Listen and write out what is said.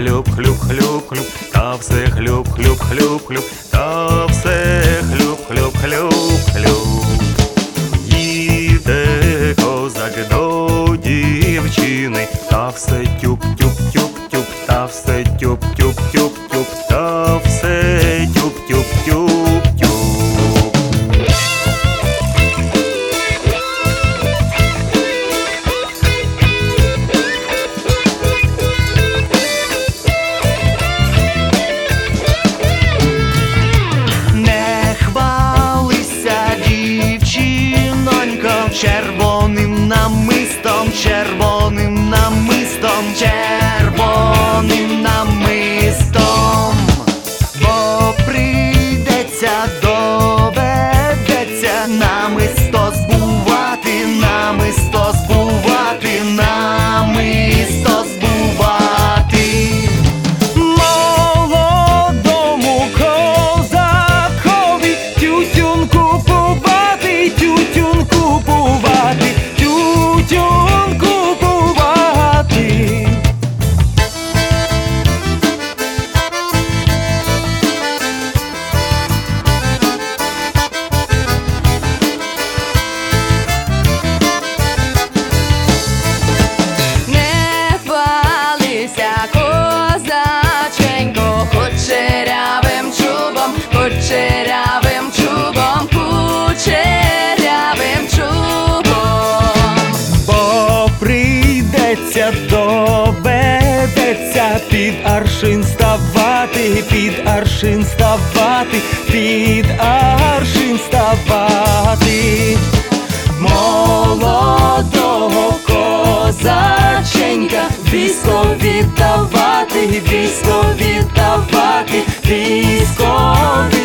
хлюп, та все хлюп, та все хлюп. Їде козак до дівчини, та все тюп, та все тюп, намистом, червоним намистом, червоним намистом, бо прийдеться, доведеться кучерявим чубом, кучерявим чубом. Бо прийдеться, доведеться під аршин ставати, під аршин ставати, під аршин ставати. Молодого козаченька, військо віддавати, військо віддавати, військо віддавати.